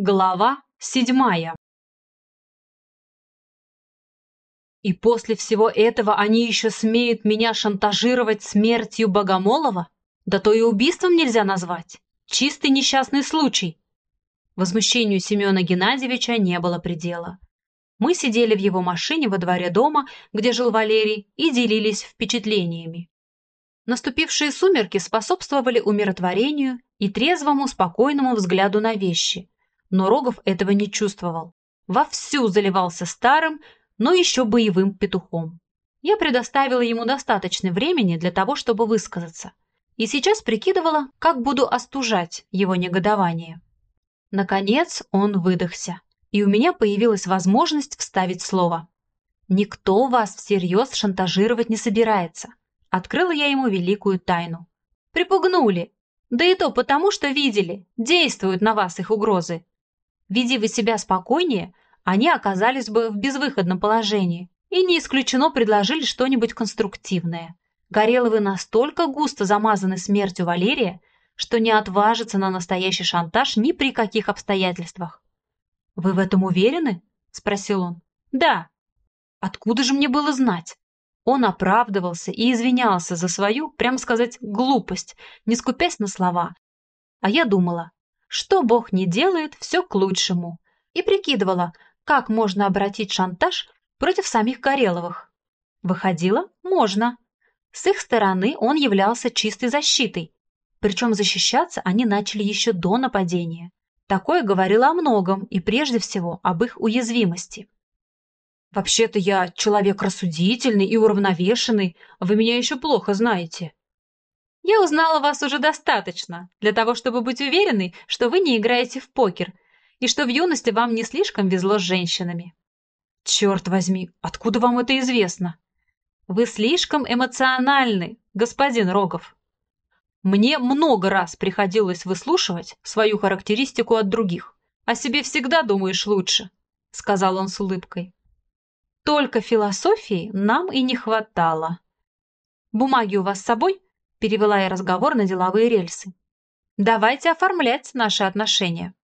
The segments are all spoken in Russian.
Глава седьмая И после всего этого они еще смеют меня шантажировать смертью Богомолова? Да то и убийством нельзя назвать. Чистый несчастный случай. Возмущению Семена Геннадьевича не было предела. Мы сидели в его машине во дворе дома, где жил Валерий, и делились впечатлениями. Наступившие сумерки способствовали умиротворению и трезвому, спокойному взгляду на вещи. Но Рогов этого не чувствовал. Вовсю заливался старым, но еще боевым петухом. Я предоставила ему достаточно времени для того, чтобы высказаться. И сейчас прикидывала, как буду остужать его негодование. Наконец он выдохся, и у меня появилась возможность вставить слово. «Никто вас всерьез шантажировать не собирается», открыла я ему великую тайну. «Припугнули, да и то потому, что видели, действуют на вас их угрозы. Веди вы себя спокойнее, они оказались бы в безвыходном положении и не исключено предложили что-нибудь конструктивное. Гореловы настолько густо замазаны смертью Валерия, что не отважится на настоящий шантаж ни при каких обстоятельствах. «Вы в этом уверены?» – спросил он. «Да». «Откуда же мне было знать?» Он оправдывался и извинялся за свою, прямо сказать, глупость, не скупясь на слова. А я думала, что Бог не делает, все к лучшему. И прикидывала, как можно обратить шантаж против самих Гореловых. Выходило, можно. С их стороны он являлся чистой защитой, причем защищаться они начали еще до нападения. Такое говорило о многом и прежде всего об их уязвимости. «Вообще-то я человек рассудительный и уравновешенный, вы меня еще плохо знаете». «Я узнала вас уже достаточно для того, чтобы быть уверенной, что вы не играете в покер и что в юности вам не слишком везло с женщинами. Черт возьми, откуда вам это известно? Вы слишком эмоциональны, господин Рогов. Мне много раз приходилось выслушивать свою характеристику от других. О себе всегда думаешь лучше, сказал он с улыбкой. Только философии нам и не хватало. Бумаги у вас с собой? Перевела я разговор на деловые рельсы. Давайте оформлять наши отношения.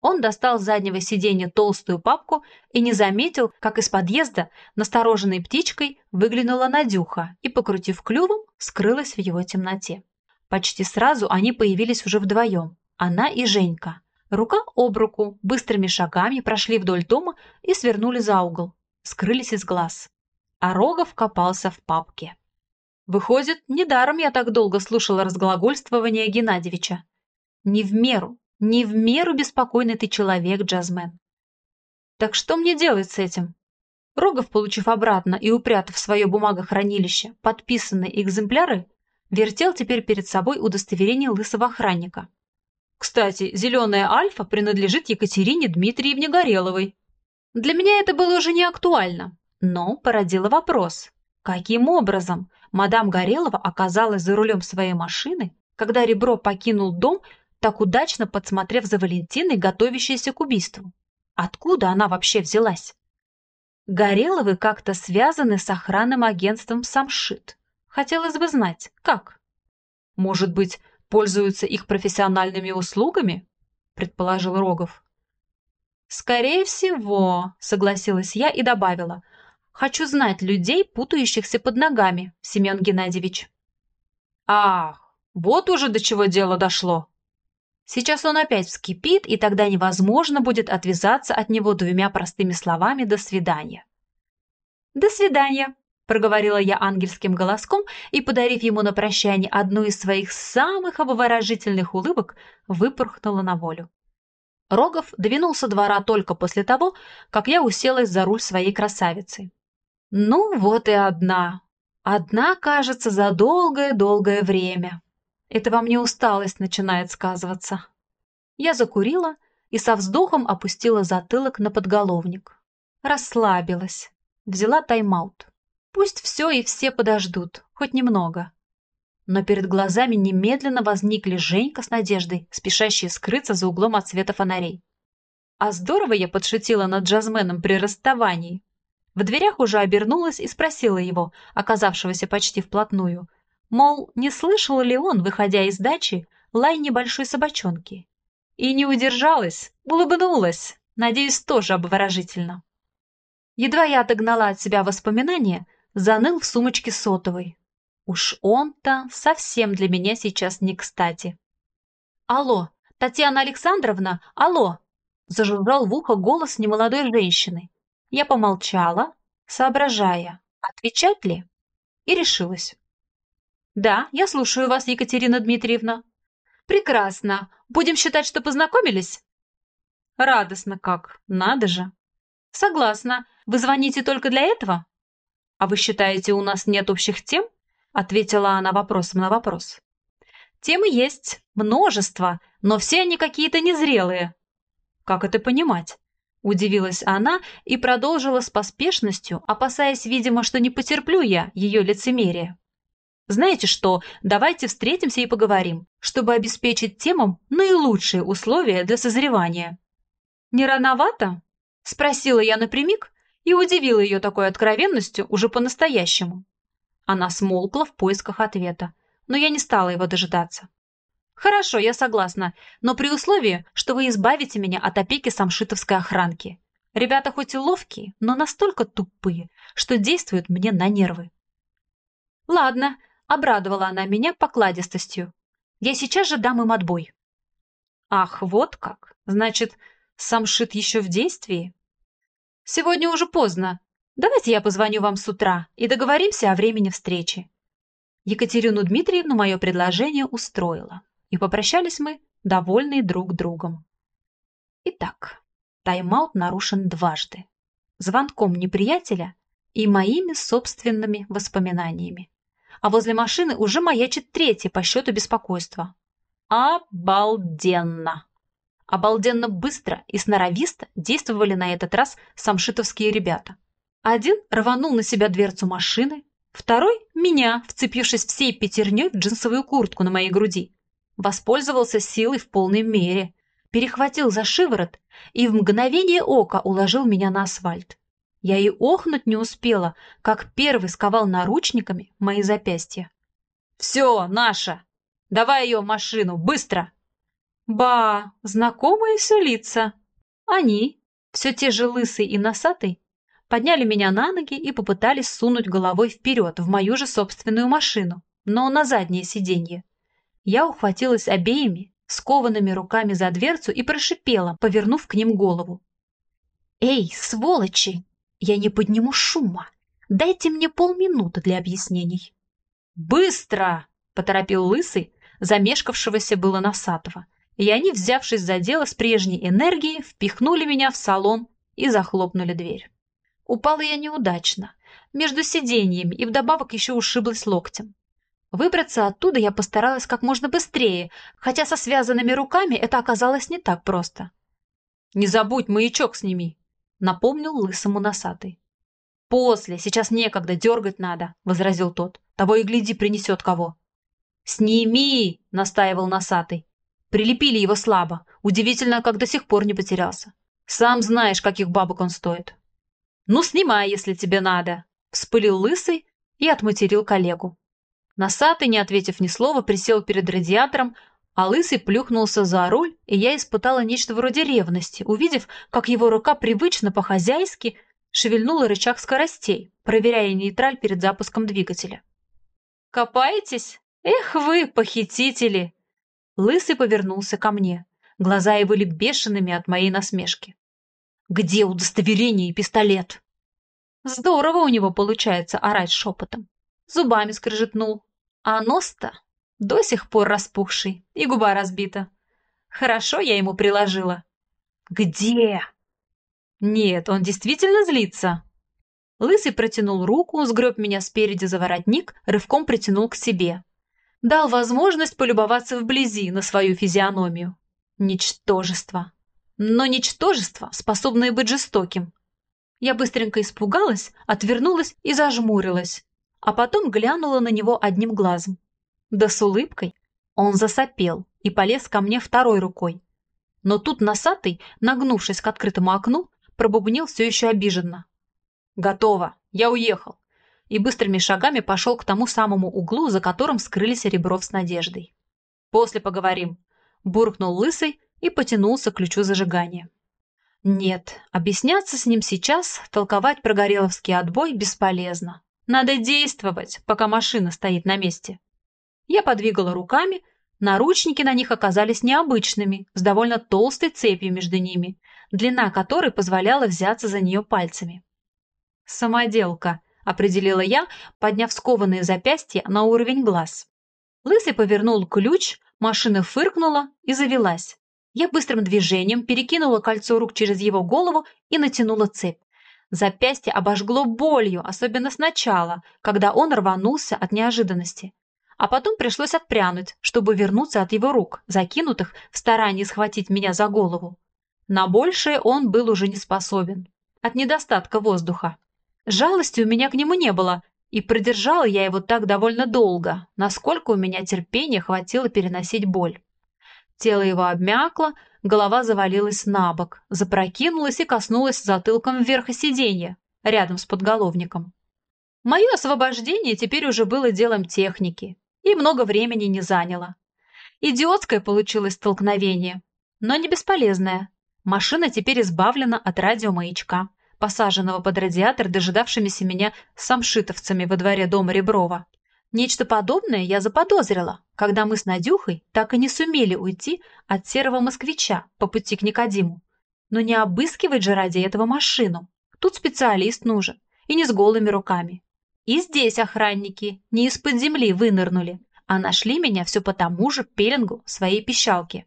Он достал с заднего сиденья толстую папку и не заметил, как из подъезда, настороженной птичкой, выглянула Надюха и, покрутив клювом, скрылась в его темноте. Почти сразу они появились уже вдвоем, она и Женька. Рука об руку, быстрыми шагами прошли вдоль дома и свернули за угол, скрылись из глаз. А Рогов копался в папке. Выходит, недаром я так долго слушала разглагольствование Геннадьевича. Не в меру, не в меру беспокойный ты человек, Джазмен. Так что мне делать с этим? Рогов, получив обратно и упрятав в свое бумагохранилище подписанные экземпляры, вертел теперь перед собой удостоверение лысого охранника. Кстати, зеленая альфа принадлежит Екатерине Дмитриевне Гореловой. Для меня это было уже не актуально, но породило вопрос. Каким образом мадам Горелова оказалась за рулем своей машины, когда Ребро покинул дом так удачно подсмотрев за Валентиной, готовящейся к убийству. Откуда она вообще взялась? Гореловы как-то связаны с охранным агентством «Самшит». Хотелось бы знать, как? Может быть, пользуются их профессиональными услугами? Предположил Рогов. Скорее всего, согласилась я и добавила. Хочу знать людей, путающихся под ногами, Семен Геннадьевич. Ах, вот уже до чего дело дошло, Сейчас он опять вскипит, и тогда невозможно будет отвязаться от него двумя простыми словами «до свидания». «До свидания», — проговорила я ангельским голоском и, подарив ему на прощание одну из своих самых обворожительных улыбок, выпорхнула на волю. Рогов двинулся двора только после того, как я уселась за руль своей красавицы. Ну, вот и одна. Одна, кажется, за долгое-долгое время. Это во мне усталость начинает сказываться. Я закурила и со вздохом опустила затылок на подголовник. Расслабилась. Взяла тайм-аут. Пусть все и все подождут, хоть немного. Но перед глазами немедленно возникли Женька с Надеждой, спешащие скрыться за углом от света фонарей. А здорово я подшутила над джазменом при расставании. В дверях уже обернулась и спросила его, оказавшегося почти вплотную, Мол, не слышал ли он, выходя из дачи, лай небольшой собачонки? И не удержалась, улыбнулась, надеюсь, тоже обворожительно. Едва я отогнала от себя воспоминания, заныл в сумочке сотовой. Уж он-то совсем для меня сейчас не кстати. «Алло, Татьяна Александровна, алло!» Зажужжал в ухо голос немолодой женщины. Я помолчала, соображая, отвечать ли, и решилась. «Да, я слушаю вас, Екатерина Дмитриевна». «Прекрасно. Будем считать, что познакомились?» «Радостно как. Надо же». «Согласна. Вы звоните только для этого?» «А вы считаете, у нас нет общих тем?» Ответила она вопросом на вопрос. «Темы есть. Множество. Но все они какие-то незрелые». «Как это понимать?» Удивилась она и продолжила с поспешностью, опасаясь, видимо, что не потерплю я ее лицемерие. Знаете что, давайте встретимся и поговорим, чтобы обеспечить темам наилучшие условия для созревания. Не рановато? Спросила я напрямик и удивила ее такой откровенностью уже по-настоящему. Она смолкла в поисках ответа, но я не стала его дожидаться. «Хорошо, я согласна, но при условии, что вы избавите меня от опеки самшитовской охранки. Ребята хоть и ловкие, но настолько тупые, что действуют мне на нервы». «Ладно», — обрадовала она меня покладистостью. «Я сейчас же дам им отбой». «Ах, вот как! Значит, самшит еще в действии?» «Сегодня уже поздно. Давайте я позвоню вам с утра и договоримся о времени встречи». Екатерину Дмитриевну мое предложение устроило и попрощались мы, довольные друг другом. Итак, тайм-аут нарушен дважды. Звонком неприятеля и моими собственными воспоминаниями. А возле машины уже маячит третье по счету беспокойства. Обалденно! Обалденно быстро и сноровисто действовали на этот раз самшитовские ребята. Один рванул на себя дверцу машины, второй — меня, вцепившись всей пятерней в джинсовую куртку на моей груди воспользовался силой в полной мере, перехватил за шиворот и в мгновение ока уложил меня на асфальт. Я и охнуть не успела, как первый сковал наручниками мои запястья. «Все, наша! Давай ее в машину, быстро!» Ба, знакомые все лица. Они, все те же лысый и носатый, подняли меня на ноги и попытались сунуть головой вперед в мою же собственную машину, но на заднее сиденье. Я ухватилась обеими, скованными руками за дверцу и прошипела, повернув к ним голову. «Эй, сволочи! Я не подниму шума! Дайте мне полминуты для объяснений!» «Быстро!» — поторопил Лысый, замешкавшегося было Носатого, и они, взявшись за дело с прежней энергией, впихнули меня в салон и захлопнули дверь. Упала я неудачно, между сиденьями и вдобавок еще ушиблась локтем. Выбраться оттуда я постаралась как можно быстрее, хотя со связанными руками это оказалось не так просто. «Не забудь, маячок сними», — напомнил лысому носатый. «После, сейчас некогда, дергать надо», — возразил тот. «Того и гляди, принесет кого». «Сними!» — настаивал носатый. Прилепили его слабо. Удивительно, как до сих пор не потерялся. Сам знаешь, каких бабок он стоит. «Ну, снимай, если тебе надо», — вспылил лысый и отматерил коллегу. Носатый, не ответив ни слова, присел перед радиатором, а лысый плюхнулся за руль, и я испытала нечто вроде ревности, увидев, как его рука привычно по-хозяйски шевельнула рычаг скоростей, проверяя нейтраль перед запуском двигателя. «Копаетесь? Эх вы, похитители!» Лысый повернулся ко мне. Глаза его были бешеными от моей насмешки. «Где удостоверение и пистолет?» Здорово у него получается орать шепотом. Зубами скрежетнул, а нос-то до сих пор распухший и губа разбита. Хорошо я ему приложила. Где? Нет, он действительно злится. Лысый протянул руку, сгреб меня спереди за воротник, рывком притянул к себе. Дал возможность полюбоваться вблизи на свою физиономию. Ничтожество. Но ничтожество, способное быть жестоким. Я быстренько испугалась, отвернулась и зажмурилась, а потом глянула на него одним глазом. Да с улыбкой. Он засопел и полез ко мне второй рукой. Но тут носатый, нагнувшись к открытому окну, пробубнил все еще обиженно. «Готово, я уехал!» и быстрыми шагами пошел к тому самому углу, за которым скрылись Ребров с Надеждой. «После поговорим», — буркнул Лысый и потянулся к ключу зажигания. Нет, объясняться с ним сейчас, толковать про гореловский отбой бесполезно. Надо действовать, пока машина стоит на месте. Я подвигала руками, наручники на них оказались необычными, с довольно толстой цепью между ними, длина которой позволяла взяться за нее пальцами. «Самоделка», — определила я, подняв скованные запястья на уровень глаз. Лысый повернул ключ, машина фыркнула и завелась. Я быстрым движением перекинула кольцо рук через его голову и натянула цепь. Запястье обожгло болью, особенно сначала, когда он рванулся от неожиданности а потом пришлось отпрянуть, чтобы вернуться от его рук, закинутых в старании схватить меня за голову. На большее он был уже не способен. От недостатка воздуха. Жалости у меня к нему не было, и продержала я его так довольно долго, насколько у меня терпения хватило переносить боль. Тело его обмякло, голова завалилась на бок, запрокинулась и коснулась затылком вверха сиденья, рядом с подголовником. Мое освобождение теперь уже было делом техники, и много времени не заняло. Идиотское получилось столкновение, но не бесполезное. Машина теперь избавлена от радиомаячка, посаженного под радиатор дожидавшимися меня самшитовцами во дворе дома Реброва. Нечто подобное я заподозрила, когда мы с Надюхой так и не сумели уйти от серого москвича по пути к Никодиму. Но не обыскивать же ради этого машину. Тут специалист нужен, и не с голыми руками. И здесь охранники не из-под земли вынырнули, а нашли меня все по тому же пеленгу своей пищалки.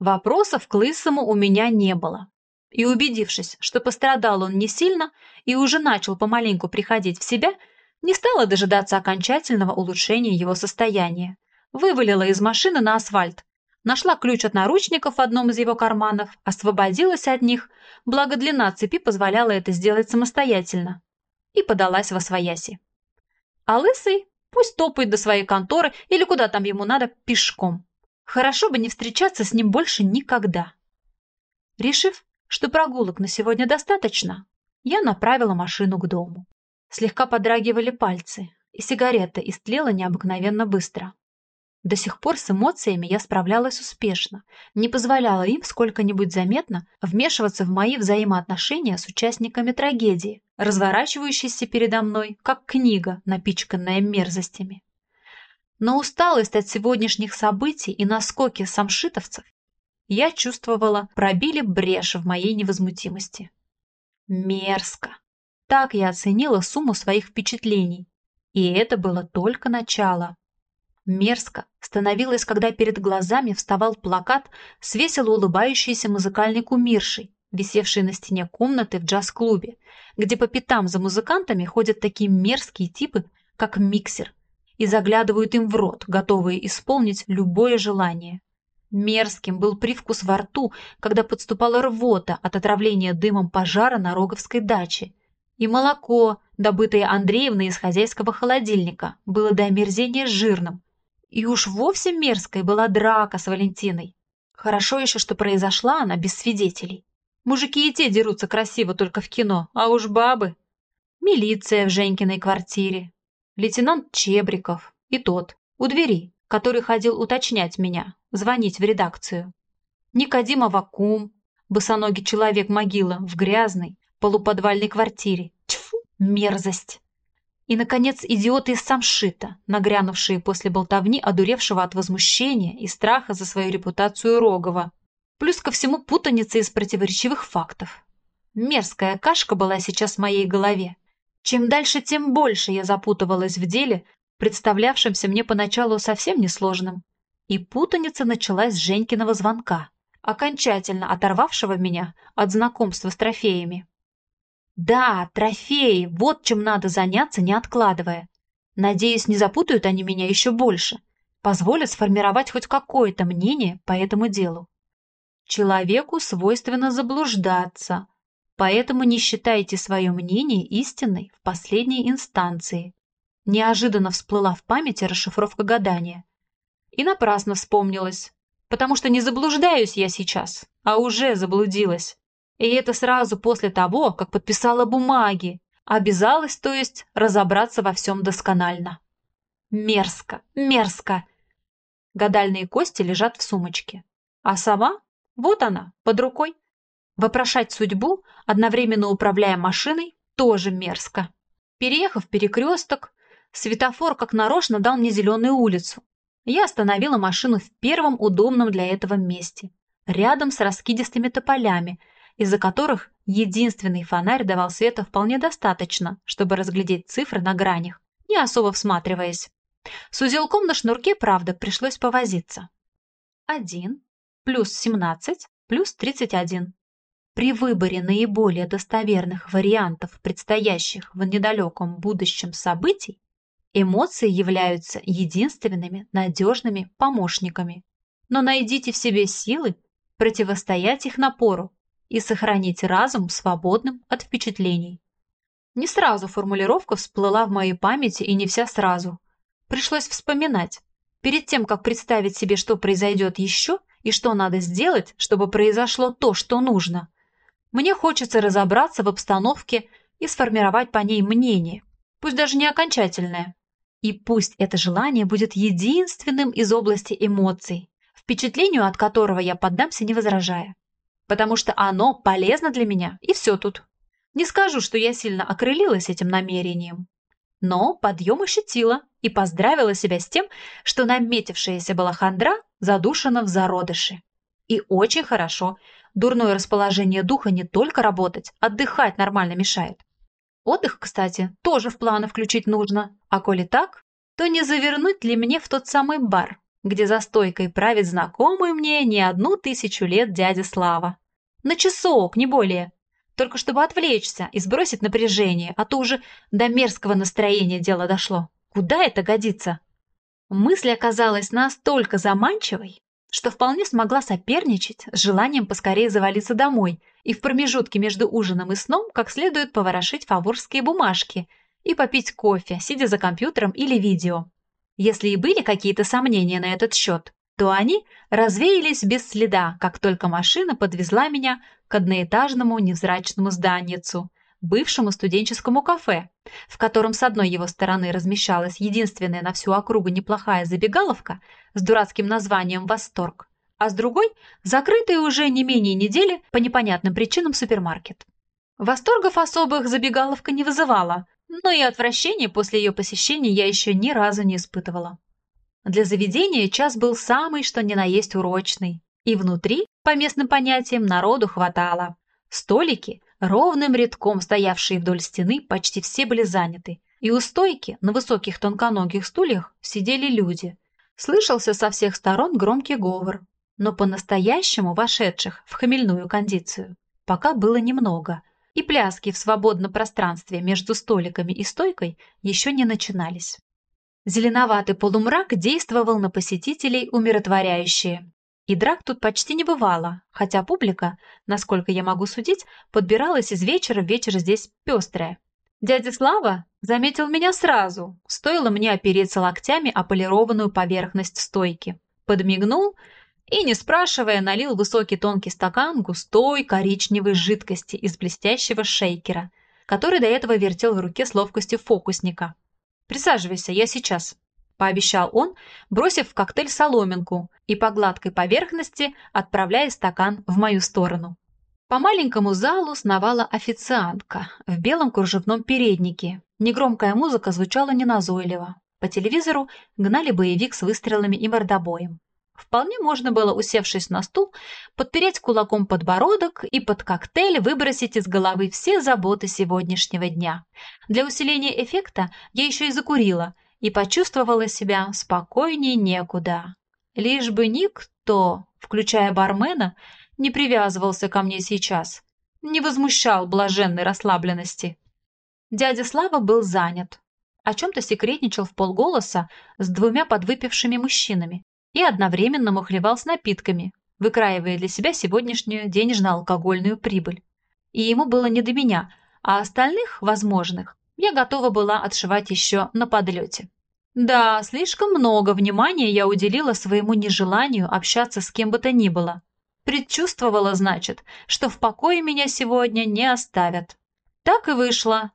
Вопросов к Лысому у меня не было. И убедившись, что пострадал он не сильно и уже начал помаленьку приходить в себя, не стала дожидаться окончательного улучшения его состояния. Вывалила из машины на асфальт, нашла ключ от наручников в одном из его карманов, освободилась от них, благо длина цепи позволяла это сделать самостоятельно и подалась во свояси. А лысый пусть топает до своей конторы или куда там ему надо пешком. Хорошо бы не встречаться с ним больше никогда. Решив, что прогулок на сегодня достаточно, я направила машину к дому. Слегка подрагивали пальцы, и сигарета истлела необыкновенно быстро. До сих пор с эмоциями я справлялась успешно, не позволяла им сколько-нибудь заметно вмешиваться в мои взаимоотношения с участниками трагедии, разворачивающейся передо мной, как книга, напичканная мерзостями. Но усталость от сегодняшних событий и наскоки самшитовцев я чувствовала пробили брешь в моей невозмутимости. Мерзко. Так я оценила сумму своих впечатлений. И это было только начало. Мерзко становилось, когда перед глазами вставал плакат с весело улыбающейся музыкальной кумиршей, висевшей на стене комнаты в джаз-клубе, где по пятам за музыкантами ходят такие мерзкие типы, как миксер, и заглядывают им в рот, готовые исполнить любое желание. Мерзким был привкус во рту, когда подступала рвота от отравления дымом пожара на Роговской даче. И молоко, добытое Андреевной из хозяйского холодильника, было до омерзения жирным, и уж вовсе мерзкой была драка с Валентиной. Хорошо еще, что произошла она без свидетелей. Мужики и те дерутся красиво только в кино, а уж бабы. Милиция в Женькиной квартире, лейтенант Чебриков и тот, у двери, который ходил уточнять меня, звонить в редакцию. Никодима Вакум, босоногий человек-могила в грязной, полуподвальной квартире. Тьфу, мерзость! И, наконец, идиоты из самшита, нагрянувшие после болтовни, одуревшего от возмущения и страха за свою репутацию Рогова. Плюс ко всему путаница из противоречивых фактов. Мерзкая кашка была сейчас в моей голове. Чем дальше, тем больше я запутывалась в деле, представлявшемся мне поначалу совсем несложным. И путаница началась с Женькиного звонка, окончательно оторвавшего меня от знакомства с трофеями. Да, трофеи, вот чем надо заняться, не откладывая. Надеюсь, не запутают они меня еще больше. Позволят сформировать хоть какое-то мнение по этому делу. Человеку свойственно заблуждаться, поэтому не считайте свое мнение истинной в последней инстанции. Неожиданно всплыла в памяти расшифровка гадания. И напрасно вспомнилась, потому что не заблуждаюсь я сейчас, а уже заблудилась. И это сразу после того, как подписала бумаги. Обязалась, то есть, разобраться во всем досконально. Мерзко, мерзко. Гадальные кости лежат в сумочке. А сама Вот она, под рукой. Вопрошать судьбу, одновременно управляя машиной, тоже мерзко. Переехав перекресток, светофор как нарочно дал мне зеленую улицу. Я остановила машину в первом удобном для этого месте, рядом с раскидистыми тополями, из-за которых единственный фонарь давал света вполне достаточно, чтобы разглядеть цифры на гранях, не особо всматриваясь. С узелком на шнурке, правда, пришлось повозиться. Один плюс семнадцать плюс тридцать один. При выборе наиболее достоверных вариантов предстоящих в недалеком будущем событий эмоции являются единственными надежными помощниками. Но найдите в себе силы противостоять их напору и сохранить разум свободным от впечатлений. Не сразу формулировка всплыла в моей памяти и не вся сразу. Пришлось вспоминать. Перед тем, как представить себе, что произойдет еще и что надо сделать, чтобы произошло то, что нужно, мне хочется разобраться в обстановке и сформировать по ней мнение, пусть даже не окончательное. И пусть это желание будет единственным из области эмоций, впечатлению от которого я поддамся не возражая. Потому что оно полезно для меня, и все тут. Не скажу, что я сильно окрылилась этим намерением. Но подъем ощутила и поздравила себя с тем, что наметившаяся была хандра задушена в зародыше. И очень хорошо. Дурное расположение духа не только работать, отдыхать нормально мешает. Отдых, кстати, тоже в планы включить нужно. А коли так, то не завернуть ли мне в тот самый бар, где за стойкой правит знакомый мне не одну тысячу лет дядя Слава. На часок, не более только чтобы отвлечься и сбросить напряжение, а то уже до мерзкого настроения дело дошло. Куда это годится? Мысль оказалась настолько заманчивой, что вполне смогла соперничать с желанием поскорее завалиться домой и в промежутке между ужином и сном как следует поворошить фаворские бумажки и попить кофе, сидя за компьютером или видео. Если и были какие-то сомнения на этот счет, то они развеялись без следа, как только машина подвезла меня к одноэтажному невзрачному зданиецу, бывшему студенческому кафе, в котором с одной его стороны размещалась единственная на всю округу неплохая забегаловка с дурацким названием «Восторг», а с другой – закрытый уже не менее недели по непонятным причинам супермаркет. Восторгов особых забегаловка не вызывала, но и отвращения после ее посещения я еще ни разу не испытывала. Для заведения час был самый что ни на есть урочный. И внутри, по местным понятиям, народу хватало. Столики, ровным рядком стоявшие вдоль стены, почти все были заняты. И у стойки, на высоких тонконогих стульях, сидели люди. Слышался со всех сторон громкий говор. Но по-настоящему вошедших в хмельную кондицию пока было немного. И пляски в свободном пространстве между столиками и стойкой еще не начинались. Зеленоватый полумрак действовал на посетителей умиротворяюще. И драк тут почти не бывало, хотя публика, насколько я могу судить, подбиралась из вечера в вечер здесь пестрая. Дядя Слава заметил меня сразу, стоило мне опереться локтями о полированную поверхность стойки. Подмигнул и, не спрашивая, налил высокий тонкий стакан густой коричневой жидкости из блестящего шейкера, который до этого вертел в руке с ловкостью фокусника. Присаживайся, я сейчас», – пообещал он, бросив в коктейль соломинку и по гладкой поверхности отправляя стакан в мою сторону. По маленькому залу сновала официантка в белом кружевном переднике. Негромкая музыка звучала неназойливо. По телевизору гнали боевик с выстрелами и мордобоем. Вполне можно было, усевшись на стул, подпереть кулаком подбородок и под коктейль выбросить из головы все заботы сегодняшнего дня. Для усиления эффекта я еще и закурила и почувствовала себя спокойнее некуда. Лишь бы никто, включая бармена, не привязывался ко мне сейчас, не возмущал блаженной расслабленности. Дядя Слава был занят. О чем-то секретничал в полголоса с двумя подвыпившими мужчинами, и одновременно мухлевал с напитками, выкраивая для себя сегодняшнюю денежно-алкогольную прибыль. И ему было не до меня, а остальных, возможных, я готова была отшивать еще на подлете. Да, слишком много внимания я уделила своему нежеланию общаться с кем бы то ни было. Предчувствовала, значит, что в покое меня сегодня не оставят. Так и вышло.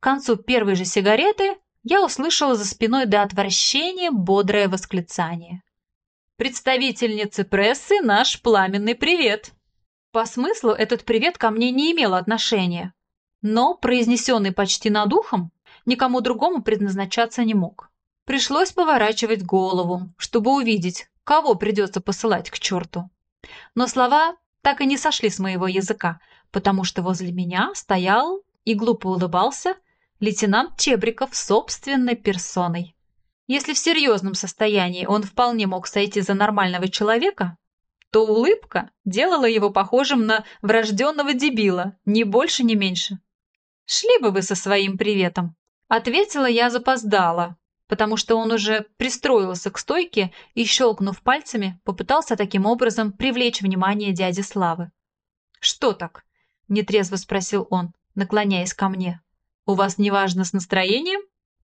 К концу первой же сигареты я услышала за спиной до отвращения бодрое восклицание. Представительнице прессы наш пламенный привет. По смыслу этот привет ко мне не имел отношения, но, произнесенный почти над ухом, никому другому предназначаться не мог. Пришлось поворачивать голову, чтобы увидеть, кого придется посылать к черту. Но слова так и не сошли с моего языка, потому что возле меня стоял и глупо улыбался лейтенант Чебриков собственной персоной. Если в серьезном состоянии он вполне мог сойти за нормального человека, то улыбка делала его похожим на врожденного дебила, ни больше, ни меньше. «Шли бы вы со своим приветом!» Ответила я запоздала, потому что он уже пристроился к стойке и, щелкнув пальцами, попытался таким образом привлечь внимание дяди Славы. «Что так?» – нетрезво спросил он, наклоняясь ко мне. «У вас неважно с настроением?»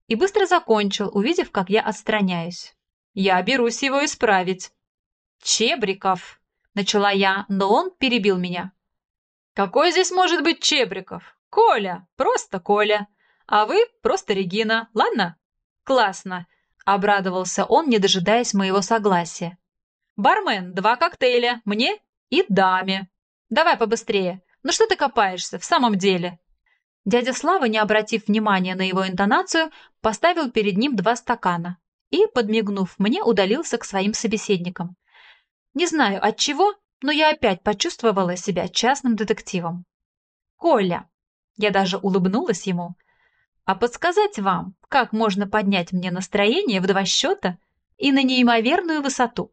И быстро закончил, увидев, как я отстраняюсь. «Я берусь его исправить». «Чебриков!» – начала я, но он перебил меня. «Какой здесь может быть Чебриков? Коля, просто Коля. А вы просто Регина, ладно?» «Классно!» – обрадовался он, не дожидаясь моего согласия. «Бармен, два коктейля, мне и даме. Давай побыстрее. Ну что ты копаешься, в самом деле?» Дядя Слава, не обратив внимания на его интонацию, поставил перед ним два стакана и, подмигнув мне, удалился к своим собеседникам. Не знаю от чего, но я опять почувствовала себя частным детективом. «Коля!» Я даже улыбнулась ему. «А подсказать вам, как можно поднять мне настроение в два счета и на неимоверную высоту?»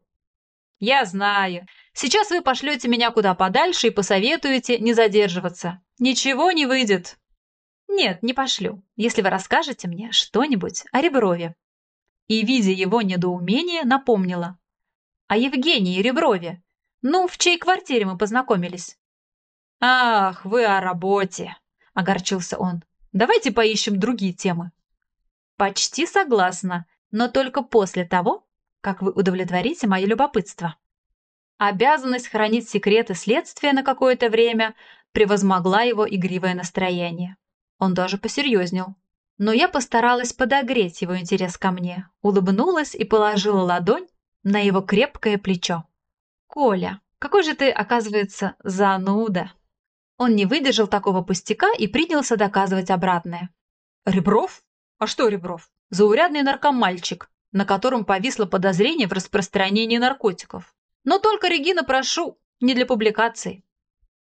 «Я знаю. Сейчас вы пошлете меня куда подальше и посоветуете не задерживаться. Ничего не выйдет». «Нет, не пошлю, если вы расскажете мне что-нибудь о Реброве». И, видя его недоумение, напомнила о Евгении Реброве. Ну, в чьей квартире мы познакомились?» «Ах, вы о работе!» – огорчился он. «Давайте поищем другие темы». «Почти согласна, но только после того, как вы удовлетворите мое любопытство». Обязанность хранить секреты следствия на какое-то время превозмогла его игривое настроение. Он даже посерьезнел. Но я постаралась подогреть его интерес ко мне, улыбнулась и положила ладонь на его крепкое плечо. «Коля, какой же ты, оказывается, зануда!» Он не выдержал такого пустяка и принялся доказывать обратное. «Ребров? А что Ребров? Заурядный наркомальчик, на котором повисло подозрение в распространении наркотиков. Но только, Регина, прошу, не для публикации.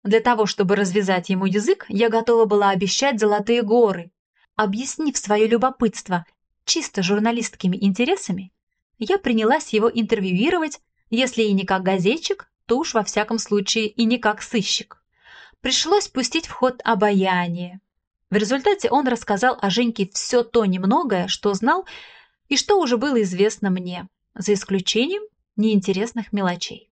Для того, чтобы развязать ему язык, я готова была обещать золотые горы. Объяснив свое любопытство чисто журналистскими интересами, я принялась его интервьюировать, если и не как газетчик, то уж во всяком случае и не как сыщик. Пришлось пустить в ход обаяние. В результате он рассказал о Женьке все то немногое, что знал и что уже было известно мне, за исключением неинтересных мелочей.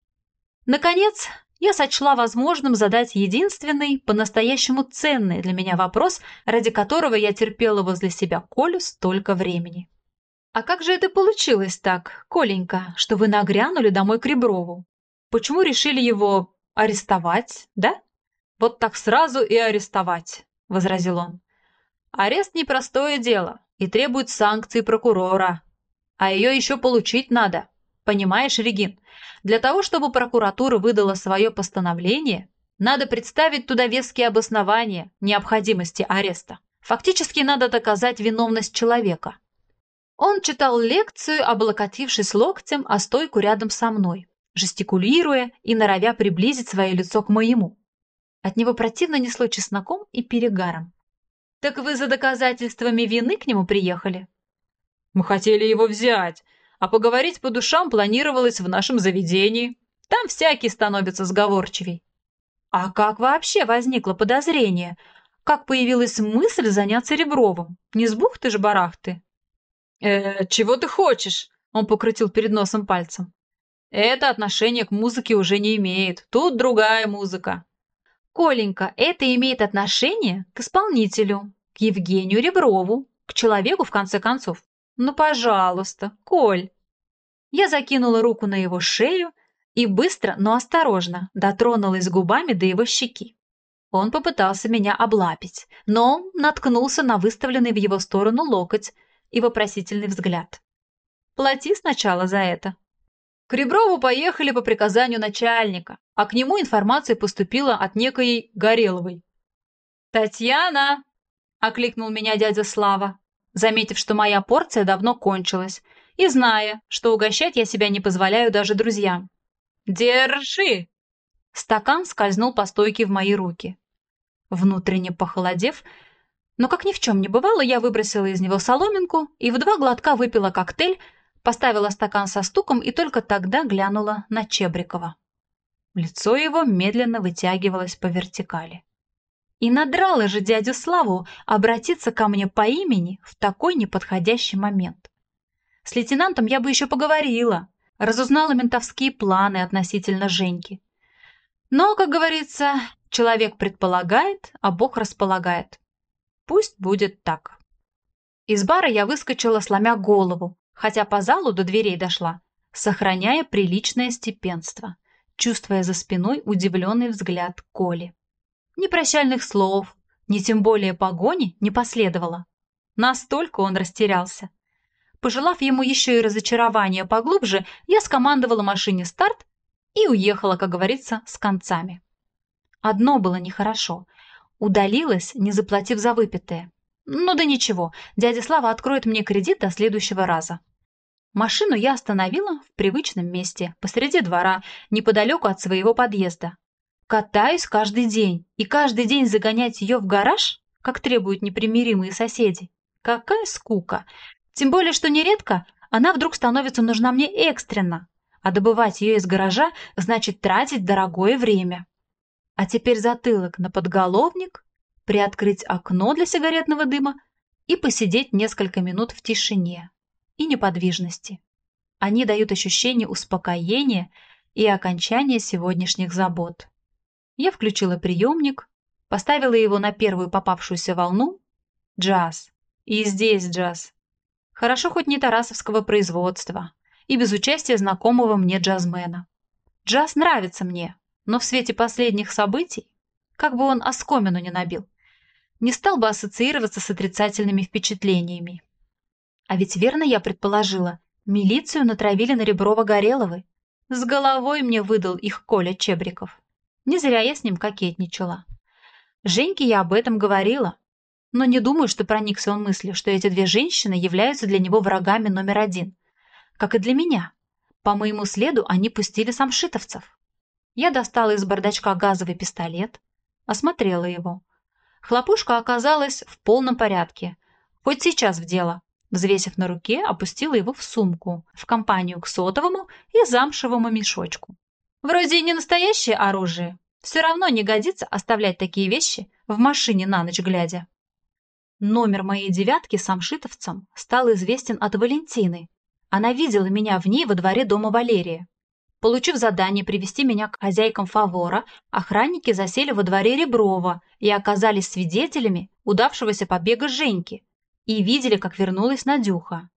Наконец, я сочла возможным задать единственный, по-настоящему ценный для меня вопрос, ради которого я терпела возле себя Колю столько времени. «А как же это получилось так, Коленька, что вы нагрянули домой к Реброву? Почему решили его арестовать, да?» «Вот так сразу и арестовать», — возразил он. «Арест — непростое дело и требует санкции прокурора. А ее еще получить надо. Понимаешь, Регин, для того, чтобы прокуратура выдала свое постановление, надо представить туда веские обоснования необходимости ареста. Фактически надо доказать виновность человека. Он читал лекцию, облокотившись локтем о стойку рядом со мной, жестикулируя и норовя приблизить свое лицо к моему. От него противно несло чесноком и перегаром. «Так вы за доказательствами вины к нему приехали?» «Мы хотели его взять, а поговорить по душам планировалось в нашем заведении. Там всякий становится сговорчивей». «А как вообще возникло подозрение? Как появилась мысль заняться Ребровым? Не с бухты-барахты?» «Э, чего ты хочешь?» Он покрутил перед носом пальцем. «Это отношение к музыке уже не имеет. Тут другая музыка». «Коленька, это имеет отношение к исполнителю, к Евгению Реброву, к человеку, в конце концов. Ну, пожалуйста, Коль». Я закинула руку на его шею и быстро, но осторожно дотронулась губами до его щеки. Он попытался меня облапить, но наткнулся на выставленный в его сторону локоть и вопросительный взгляд. «Плати сначала за это». К Реброву поехали по приказанию начальника, а к нему информация поступила от некой Гореловой. «Татьяна!» – окликнул меня дядя Слава, заметив, что моя порция давно кончилась, и зная, что угощать я себя не позволяю даже друзьям. «Держи!» Стакан скользнул по стойке в мои руки. Внутренне похолодев, но как ни в чем не бывало, я выбросила из него соломинку и в два глотка выпила коктейль, поставила стакан со стуком и только тогда глянула на Чебрикова. Лицо его медленно вытягивалось по вертикали. И надрала же дядю Славу обратиться ко мне по имени в такой неподходящий момент. С лейтенантом я бы еще поговорила, разузнала ментовские планы относительно Женьки. Но, как говорится, человек предполагает, а Бог располагает. Пусть будет так. Из бара я выскочила, сломя голову, хотя по залу до дверей дошла, сохраняя приличное степенство, чувствуя за спиной удивленный взгляд Коли. Ни прощальных слов, ни тем более погони не последовало. Настолько он растерялся. Пожелав ему еще и разочарования поглубже, я скомандовала машине старт и уехала, как говорится, с концами. Одно было нехорошо. Удалилась, не заплатив за выпитое. Ну да ничего, дядя Слава откроет мне кредит до следующего раза. Машину я остановила в привычном месте, посреди двора, неподалеку от своего подъезда. Катаюсь каждый день, и каждый день загонять ее в гараж, как требуют непримиримые соседи. Какая скука! Тем более, что нередко она вдруг становится нужна мне экстренно, а добывать ее из гаража значит тратить дорогое время. А теперь затылок на подголовник приоткрыть окно для сигаретного дыма и посидеть несколько минут в тишине и неподвижности. Они дают ощущение успокоения и окончания сегодняшних забот. Я включила приемник, поставила его на первую попавшуюся волну. Джаз. И здесь джаз. Хорошо хоть не тарасовского производства и без участия знакомого мне джазмена. Джаз нравится мне, но в свете последних событий, как бы он оскомину не набил, не стал бы ассоциироваться с отрицательными впечатлениями. А ведь верно я предположила, милицию натравили на Реброва-Гореловы. С головой мне выдал их Коля Чебриков. Не зря я с ним кокетничала. Женьке я об этом говорила, но не думаю, что проникся он мыслью, что эти две женщины являются для него врагами номер один. Как и для меня. По моему следу они пустили самшитовцев. Я достала из бардачка газовый пистолет, осмотрела его. Хлопушка оказалась в полном порядке. Хоть сейчас в дело. Взвесив на руке, опустила его в сумку, в компанию к сотовому и замшевому мешочку. Вроде и не настоящее оружие. Все равно не годится оставлять такие вещи в машине на ночь глядя. Номер моей девятки самшитовцам стал известен от Валентины. Она видела меня в ней во дворе дома Валерия. Получив задание привести меня к хозяйкам фавора, охранники засели во дворе Реброва и оказались свидетелями удавшегося побега Женьки и видели, как вернулась Надюха.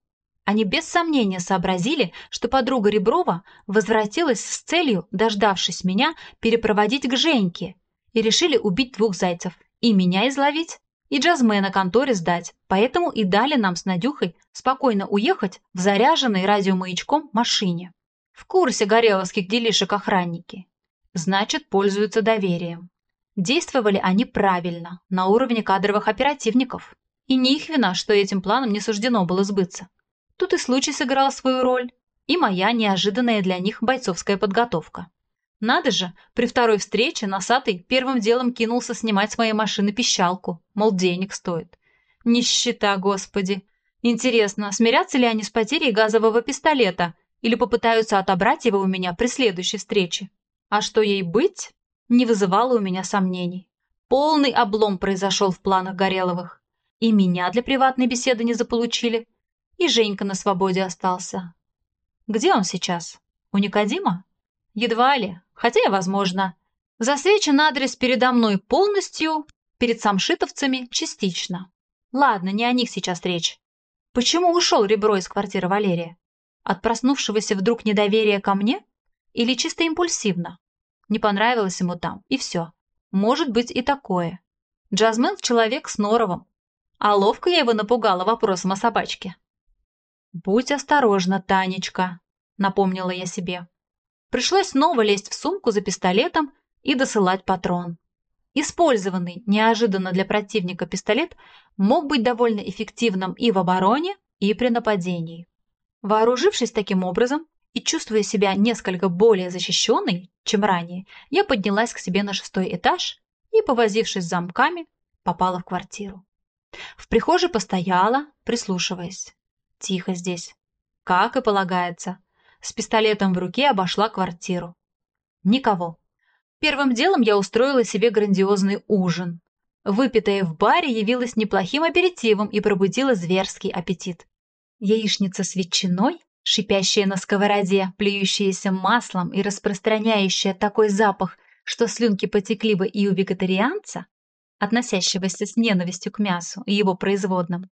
Они без сомнения сообразили, что подруга Реброва возвратилась с целью, дождавшись меня, перепроводить к Женьке, и решили убить двух зайцев, и меня изловить, и джазмена конторе сдать, поэтому и дали нам с Надюхой спокойно уехать в заряженной радиомаячком машине. В курсе гореловских делишек охранники. Значит, пользуются доверием. Действовали они правильно, на уровне кадровых оперативников. И не их вина, что этим планом не суждено было сбыться. Тут и случай сыграл свою роль, и моя неожиданная для них бойцовская подготовка. Надо же, при второй встрече носатый первым делом кинулся снимать с моей машины пищалку, мол, денег стоит. Нищета, господи. Интересно, смирятся ли они с потерей газового пистолета или попытаются отобрать его у меня при следующей встрече. А что ей быть, не вызывало у меня сомнений. Полный облом произошел в планах Гореловых. И меня для приватной беседы не заполучили, и Женька на свободе остался. Где он сейчас? У Никодима? Едва ли, хотя и возможно. Засвечен адрес передо мной полностью, перед самшитовцами частично. Ладно, не о них сейчас речь. Почему ушел ребро из квартиры Валерия? От проснувшегося вдруг недоверия ко мне? Или чисто импульсивно? Не понравилось ему там, и все. Может быть и такое. Джазмен человек с норовом. А ловко я его напугала вопросом о собачке. «Будь осторожна, Танечка», напомнила я себе. Пришлось снова лезть в сумку за пистолетом и досылать патрон. Использованный неожиданно для противника пистолет мог быть довольно эффективным и в обороне, и при нападении. Вооружившись таким образом и чувствуя себя несколько более защищенной, чем ранее, я поднялась к себе на шестой этаж и, повозившись с замками, попала в квартиру. В прихожей постояла, прислушиваясь. Тихо здесь. Как и полагается. С пистолетом в руке обошла квартиру. Никого. Первым делом я устроила себе грандиозный ужин. Выпитая в баре явилась неплохим аперитивом и пробудила зверский аппетит. Яичница с ветчиной, шипящая на сковороде, плюющаяся маслом и распространяющая такой запах, что слюнки потекли бы и у вегетарианца, относящегося с ненавистью к мясу и его производным,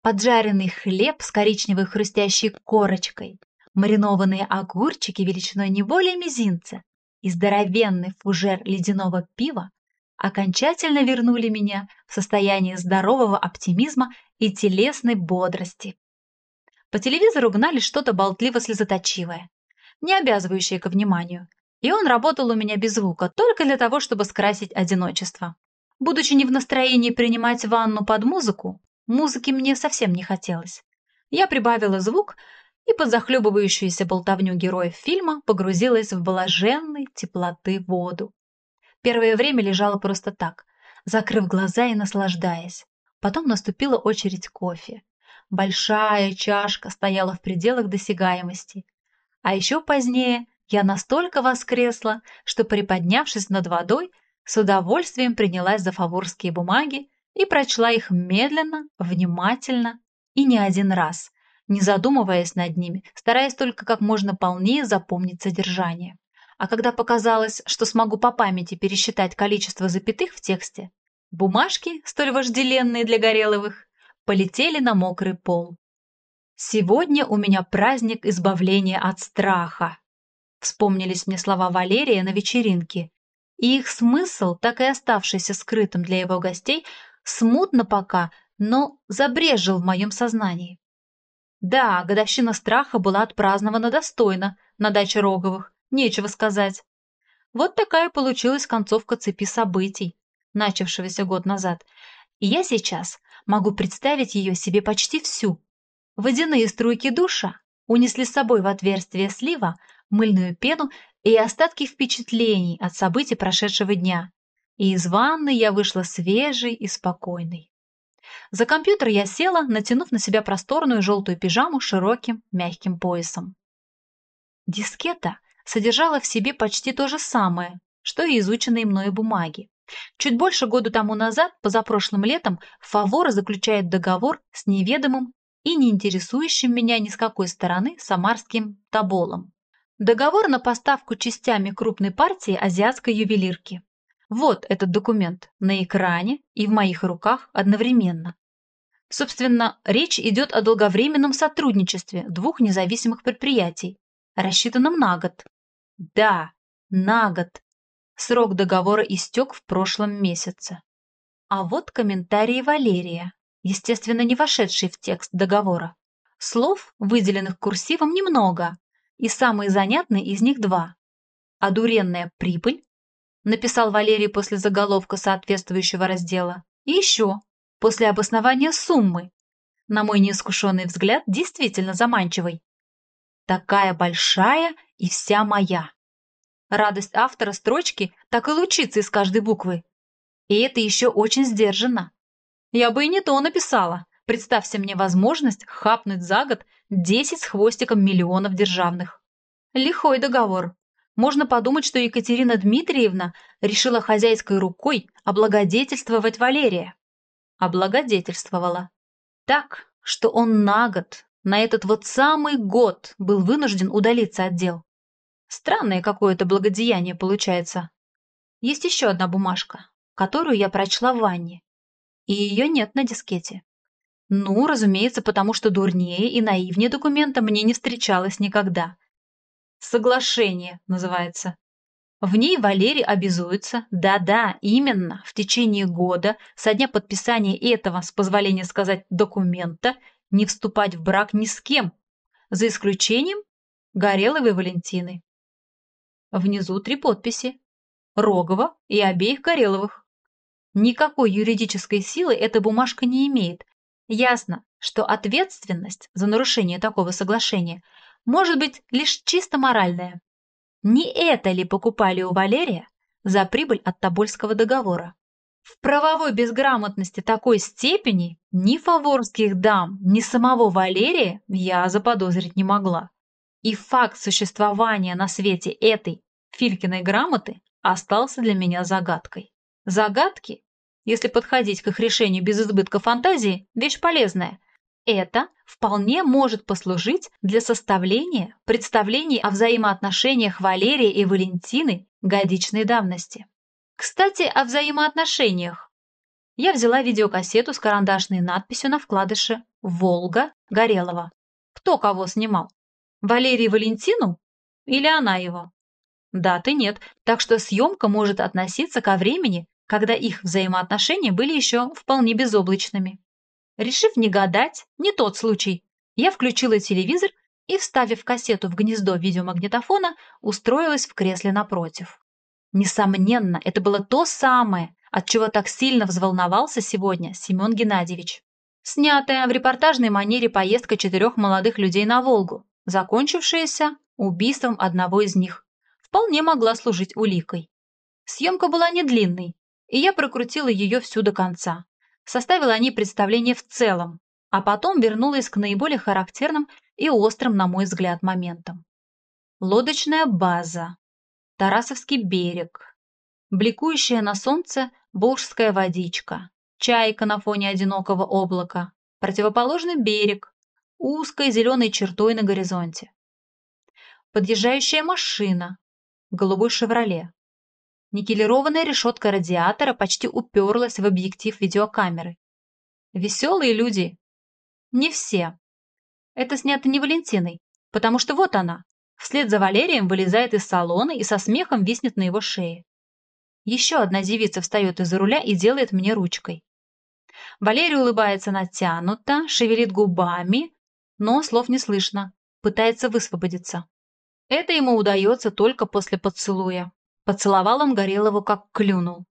поджаренный хлеб с коричневой хрустящей корочкой, маринованные огурчики величиной не более мизинца и здоровенный фужер ледяного пива окончательно вернули меня в состояние здорового оптимизма и телесной бодрости. По телевизору гнали что-то болтливо-слезоточивое, не обязывающее ко вниманию, и он работал у меня без звука, только для того, чтобы скрасить одиночество. Будучи не в настроении принимать ванну под музыку, музыки мне совсем не хотелось. Я прибавила звук и под захлебывающуюся болтовню героев фильма погрузилась в блаженной теплоты воду. Первое время лежала просто так, закрыв глаза и наслаждаясь. Потом наступила очередь кофе. Большая чашка стояла в пределах досягаемости. А еще позднее я настолько воскресла, что, приподнявшись над водой, с удовольствием принялась за фаворские бумаги и прочла их медленно, внимательно и не один раз, не задумываясь над ними, стараясь только как можно полнее запомнить содержание. А когда показалось, что смогу по памяти пересчитать количество запятых в тексте, бумажки, столь вожделенные для Гореловых, полетели на мокрый пол. «Сегодня у меня праздник избавления от страха», вспомнились мне слова Валерия на вечеринке, и их смысл, так и оставшийся скрытым для его гостей, смутно пока, но забрежил в моем сознании. Да, годовщина страха была отпразднована достойно на даче Роговых, нечего сказать. Вот такая получилась концовка цепи событий, начавшегося год назад. И я сейчас могу представить ее себе почти всю. Водяные струйки душа унесли с собой в отверстие слива мыльную пену и остатки впечатлений от событий прошедшего дня. И из ванны я вышла свежей и спокойной. За компьютер я села, натянув на себя просторную желтую пижаму с широким мягким поясом. Дискета содержала в себе почти то же самое, что и изученные мною бумаги. Чуть больше года тому назад, позапрошлым летом, Фавора заключает договор с неведомым и не интересующим меня ни с какой стороны самарским Таболом. Договор на поставку частями крупной партии азиатской ювелирки. Вот этот документ на экране и в моих руках одновременно. Собственно, речь идет о долговременном сотрудничестве двух независимых предприятий, рассчитанном на год. Да, на год. Срок договора истек в прошлом месяце. А вот комментарии Валерия, естественно, не вошедшие в текст договора. Слов, выделенных курсивом, немного, и самые занятные из них два. «Одуренная прибыль», написал Валерий после заголовка соответствующего раздела, и еще, после обоснования суммы, на мой неискушенный взгляд, действительно заманчивой. Такая большая и вся моя. Радость автора строчки так и лучится из каждой буквы. И это еще очень сдержанно. Я бы и не то написала. Представьте мне возможность хапнуть за год 10 с хвостиком миллионов державных. Лихой договор. Можно подумать, что Екатерина Дмитриевна решила хозяйской рукой облагодетельствовать Валерия. Облагодетельствовала. Так, что он на год, на этот вот самый год, был вынужден удалиться от дел. Странное какое-то благодеяние получается. Есть еще одна бумажка, которую я прочла в ванне. И ее нет на дискете. Ну, разумеется, потому что дурнее и наивнее документа мне не встречалось никогда. Соглашение называется. В ней Валерий обязуется, да-да, именно, в течение года, со дня подписания этого, с позволения сказать, документа, не вступать в брак ни с кем, за исключением Гореловой Валентины. Внизу три подписи. Рогова и обеих Гореловых. Никакой юридической силы эта бумажка не имеет. Ясно, что ответственность за нарушение такого соглашения может быть лишь чисто моральная. Не это ли покупали у Валерия за прибыль от Тобольского договора? В правовой безграмотности такой степени ни фаворских дам, ни самого Валерия я заподозрить не могла. И факт существования на свете этой Филькиной грамоты остался для меня загадкой. Загадки, если подходить к их решению без избытка фантазии, вещь полезная. Это вполне может послужить для составления представлений о взаимоотношениях Валерия и Валентины годичной давности. Кстати, о взаимоотношениях. Я взяла видеокассету с карандашной надписью на вкладыше «Волга Горелова». Кто кого снимал? Валерий Валентину или она его? Даты нет, так что съемка может относиться ко времени, когда их взаимоотношения были еще вполне безоблачными. Решив не гадать, не тот случай, я включила телевизор и, вставив кассету в гнездо видеомагнитофона, устроилась в кресле напротив. Несомненно, это было то самое, от чего так сильно взволновался сегодня Семен Геннадьевич. Снятая в репортажной манере поездка четырех молодых людей на Волгу, закончившаяся убийством одного из них, вполне могла служить уликой. Съемка была не длинной, и я прокрутила ее всю до конца. Составила о ней представление в целом, а потом вернулась к наиболее характерным и острым, на мой взгляд, моментам. Лодочная база, Тарасовский берег, бликующая на солнце Волжская водичка, чайка на фоне одинокого облака, противоположный берег, узкой зеленой чертой на горизонте. Подъезжающая машина, голубой «Шевроле». Никелированная решетка радиатора почти уперлась в объектив видеокамеры. Веселые люди. Не все. Это снято не Валентиной, потому что вот она, Вслед за Валерием вылезает из салона и со смехом виснет на его шее. Еще одна девица встает из-за руля и делает мне ручкой. Валерий улыбается натянуто, шевелит губами, но слов не слышно, пытается высвободиться. Это ему удается только после поцелуя. Поцеловал он Горелову, как клюнул.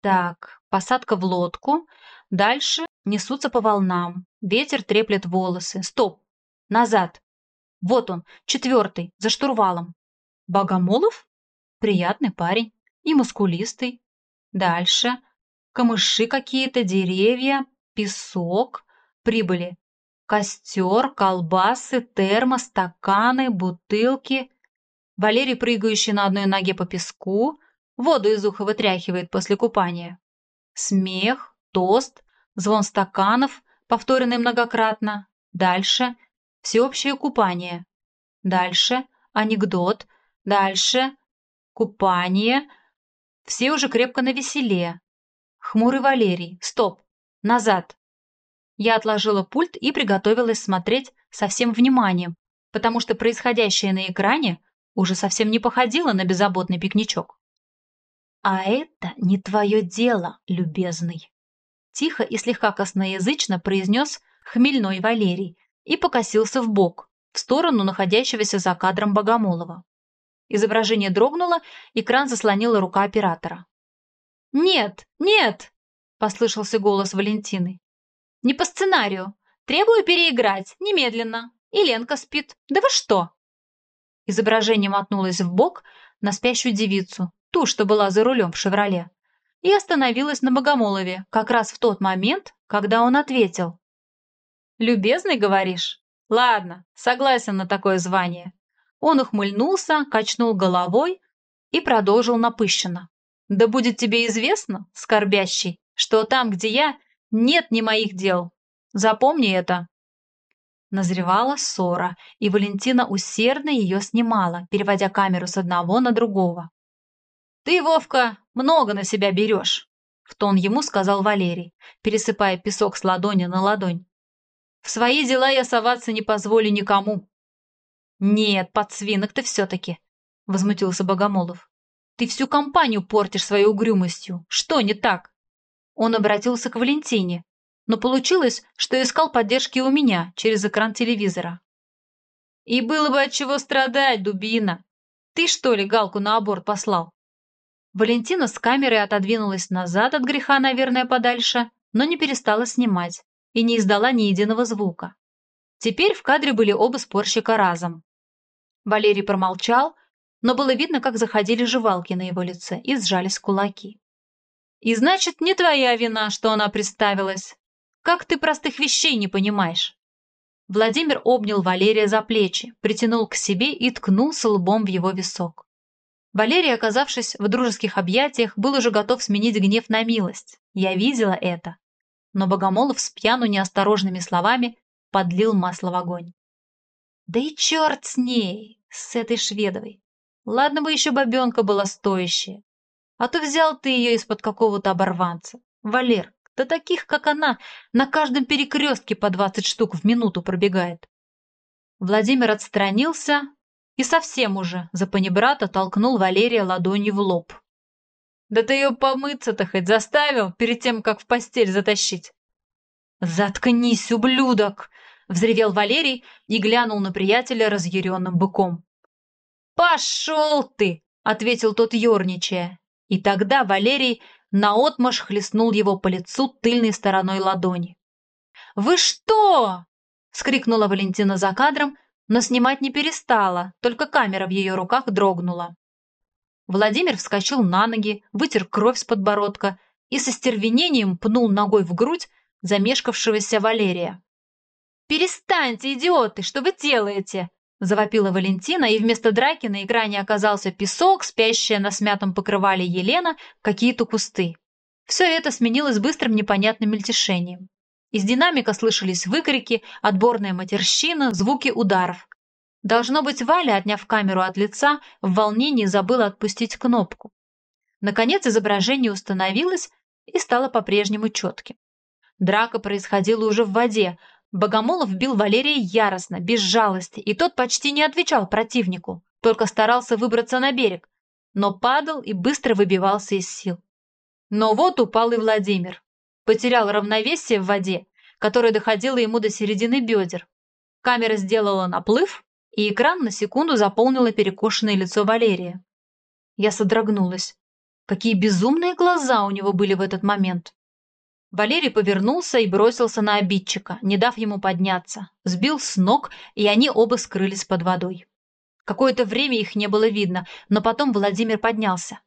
Так, посадка в лодку. Дальше несутся по волнам. Ветер треплет волосы. Стоп! Назад! Вот он, четвертый, за штурвалом. Богомолов? Приятный парень. И мускулистый. Дальше. Камыши какие-то, деревья, песок. Прибыли. Костер, колбасы, термос, стаканы, бутылки. Валерий, прыгающий на одной ноге по песку, воду из уха вытряхивает после купания. Смех, тост, звон стаканов, повторенный многократно. Дальше всеобщее купание. Дальше анекдот. Дальше купание. Все уже крепко на веселе. Хмурый Валерий. Стоп. Назад. Я отложила пульт и приготовилась смотреть со всем вниманием, потому что происходящее на экране уже совсем не походило на беззаботный пикничок. «А это не твое дело, любезный», — тихо и слегка косноязычно произнес хмельной Валерий, и покосился в бок, в сторону находящегося за кадром Богомолова. Изображение дрогнуло, экран заслонила рука оператора. «Нет, нет!» – послышался голос Валентины. «Не по сценарию. Требую переиграть, немедленно. И Ленка спит. Да вы что?» Изображение мотнулось в бок на спящую девицу, ту, что была за рулем в «Шевроле», и остановилась на Богомолове как раз в тот момент, когда он ответил. «Любезный, говоришь? Ладно, согласен на такое звание». Он ухмыльнулся, качнул головой и продолжил напыщенно. «Да будет тебе известно, скорбящий, что там, где я, нет ни моих дел. Запомни это». Назревала ссора, и Валентина усердно ее снимала, переводя камеру с одного на другого. «Ты, Вовка, много на себя берешь», — в тон ему сказал Валерий, пересыпая песок с ладони на ладонь. В свои дела я соваться не позволю никому. Нет, подсвинок ты все-таки, возмутился Богомолов. Ты всю компанию портишь своей угрюмостью. Что не так? Он обратился к Валентине, но получилось, что искал поддержки у меня через экран телевизора. И было бы от чего страдать, дубина. Ты что ли Галку на аборт послал? Валентина с камерой отодвинулась назад от греха, наверное, подальше, но не перестала снимать и не издала ни единого звука. Теперь в кадре были оба спорщика разом. Валерий промолчал, но было видно, как заходили жевалки на его лице и сжались кулаки. «И значит, не твоя вина, что она представилась. Как ты простых вещей не понимаешь?» Владимир обнял Валерия за плечи, притянул к себе и ткнулся лбом в его висок. Валерий, оказавшись в дружеских объятиях, был уже готов сменить гнев на милость. Я видела это. Но Богомолов с пьяну неосторожными словами подлил масло в огонь. «Да и черт с ней, с этой Шведовой. Ладно бы еще бабенка была стоящая. А то взял ты ее из-под какого-то оборванца. Валер, да таких, как она, на каждом перекрестке по двадцать штук в минуту пробегает. Владимир отстранился и совсем уже за панибрата толкнул Валерия ладонью в лоб. «Да ты ее помыться-то хоть заставил перед тем, как в постель затащить?» «Заткнись, ублюдок!» — взревел Валерий и глянул на приятеля разъяренным быком. «Пошел ты!» — ответил тот ерничая. И тогда Валерий наотмашь хлестнул его по лицу тыльной стороной ладони. «Вы что?» — скрикнула Валентина за кадром, но снимать не перестала, только камера в ее руках дрогнула. Владимир вскочил на ноги, вытер кровь с подбородка и со стервенением пнул ногой в грудь замешкавшегося Валерия. «Перестаньте, идиоты, что вы делаете?» Завопила Валентина, и вместо драки на экране оказался песок, спящая на смятом покрывале Елена, какие-то кусты. Все это сменилось быстрым непонятным мельтешением. Из динамика слышались выкрики, отборная матерщина, звуки ударов. Должно быть, Валя, отняв камеру от лица, в волнении забыла отпустить кнопку. Наконец изображение установилось и стало по-прежнему четким. Драка происходила уже в воде, Богомолов бил Валерия яростно, без жалости, и тот почти не отвечал противнику, только старался выбраться на берег, но падал и быстро выбивался из сил. Но вот упал и Владимир. Потерял равновесие в воде, которая доходила ему до середины бедер. Камера сделала наплыв, и экран на секунду заполнило перекошенное лицо Валерия. Я содрогнулась. Какие безумные глаза у него были в этот момент. Валерий повернулся и бросился на обидчика, не дав ему подняться. Сбил с ног, и они оба скрылись под водой. Какое-то время их не было видно, но потом Владимир поднялся.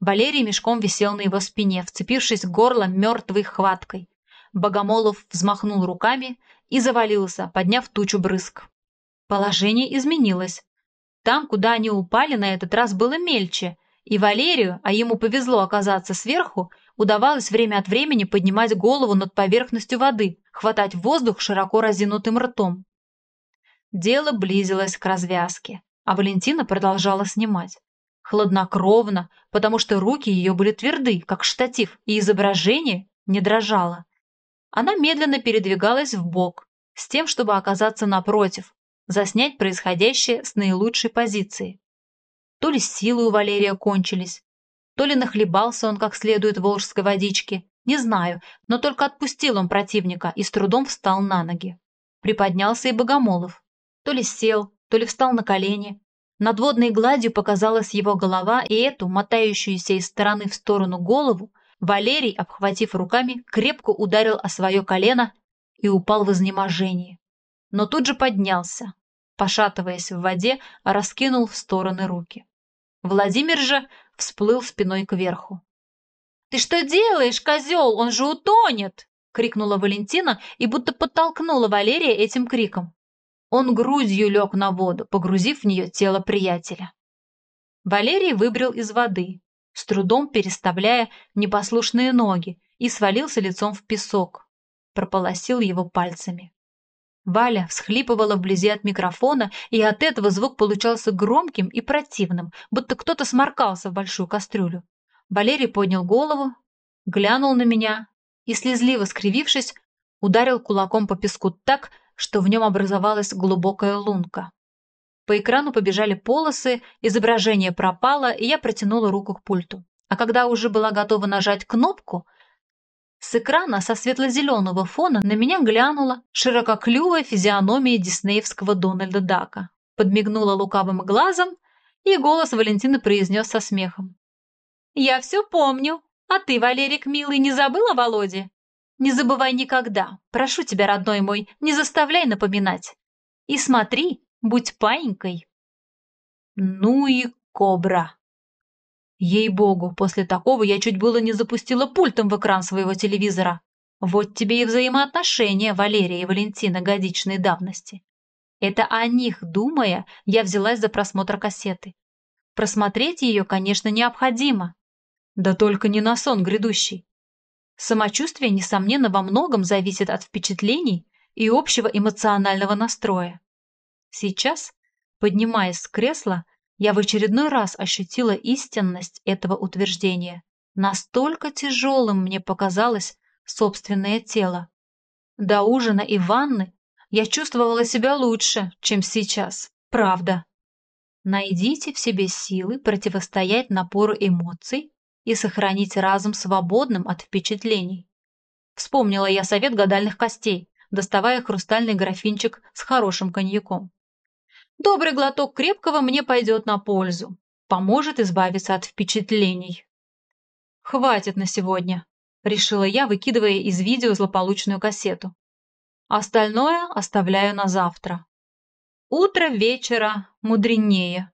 Валерий мешком висел на его спине, вцепившись в горло мертвой хваткой. Богомолов взмахнул руками и завалился, подняв тучу брызг. Положение изменилось. Там, куда они упали, на этот раз было мельче, и Валерию, а ему повезло оказаться сверху, удавалось время от времени поднимать голову над поверхностью воды, хватать воздух широко разинутым ртом. Дело близилось к развязке, а Валентина продолжала снимать. Хладнокровно, потому что руки ее были тверды, как штатив, и изображение не дрожало. Она медленно передвигалась в бок, с тем, чтобы оказаться напротив, заснять происходящее с наилучшей позиции. То ли силы у Валерия кончились, то ли нахлебался он как следует волжской водички, не знаю, но только отпустил он противника и с трудом встал на ноги. Приподнялся и Богомолов. То ли сел, то ли встал на колени. Над водной гладью показалась его голова, и эту, мотающуюся из стороны в сторону голову, Валерий, обхватив руками, крепко ударил о свое колено и упал в изнеможении. Но тут же поднялся, пошатываясь в воде, раскинул в стороны руки. Владимир же всплыл спиной кверху. «Ты что делаешь, козел? Он же утонет!» — крикнула Валентина и будто подтолкнула Валерия этим криком. Он грудью лег на воду, погрузив в нее тело приятеля. Валерий выбрел из воды, с трудом переставляя непослушные ноги, и свалился лицом в песок. Прополосил его пальцами. Валя всхлипывала вблизи от микрофона, и от этого звук получался громким и противным, будто кто-то сморкался в большую кастрюлю. Валерий поднял голову, глянул на меня и, слезливо скривившись, ударил кулаком по песку так, что в нем образовалась глубокая лунка. По экрану побежали полосы, изображение пропало, и я протянула руку к пульту. А когда уже была готова нажать кнопку, С экрана со светло-зеленого фона на меня глянула ширококлювая физиономия диснеевского Дональда Дака. Подмигнула лукавым глазом, и голос Валентины произнес со смехом. «Я все помню. А ты, Валерик, милый, не забыла Володе? Не забывай никогда. Прошу тебя, родной мой, не заставляй напоминать. И смотри, будь паинькой». Ну и кобра. Ей-богу, после такого я чуть было не запустила пультом в экран своего телевизора. Вот тебе и взаимоотношения Валерия и Валентина годичной давности. Это о них, думая, я взялась за просмотр кассеты. Просмотреть ее, конечно, необходимо. Да только не на сон грядущий. Самочувствие, несомненно, во многом зависит от впечатлений и общего эмоционального настроя. Сейчас, поднимаясь с кресла, я в очередной раз ощутила истинность этого утверждения. Настолько тяжелым мне показалось собственное тело. До ужина и ванны я чувствовала себя лучше, чем сейчас. Правда. Найдите в себе силы противостоять напору эмоций и сохранить разум свободным от впечатлений. Вспомнила я совет гадальных костей, доставая хрустальный графинчик с хорошим коньяком. Добрый глоток крепкого мне пойдет на пользу, поможет избавиться от впечатлений. «Хватит на сегодня», — решила я, выкидывая из видео злополучную кассету. Остальное оставляю на завтра. Утро вечера мудренее.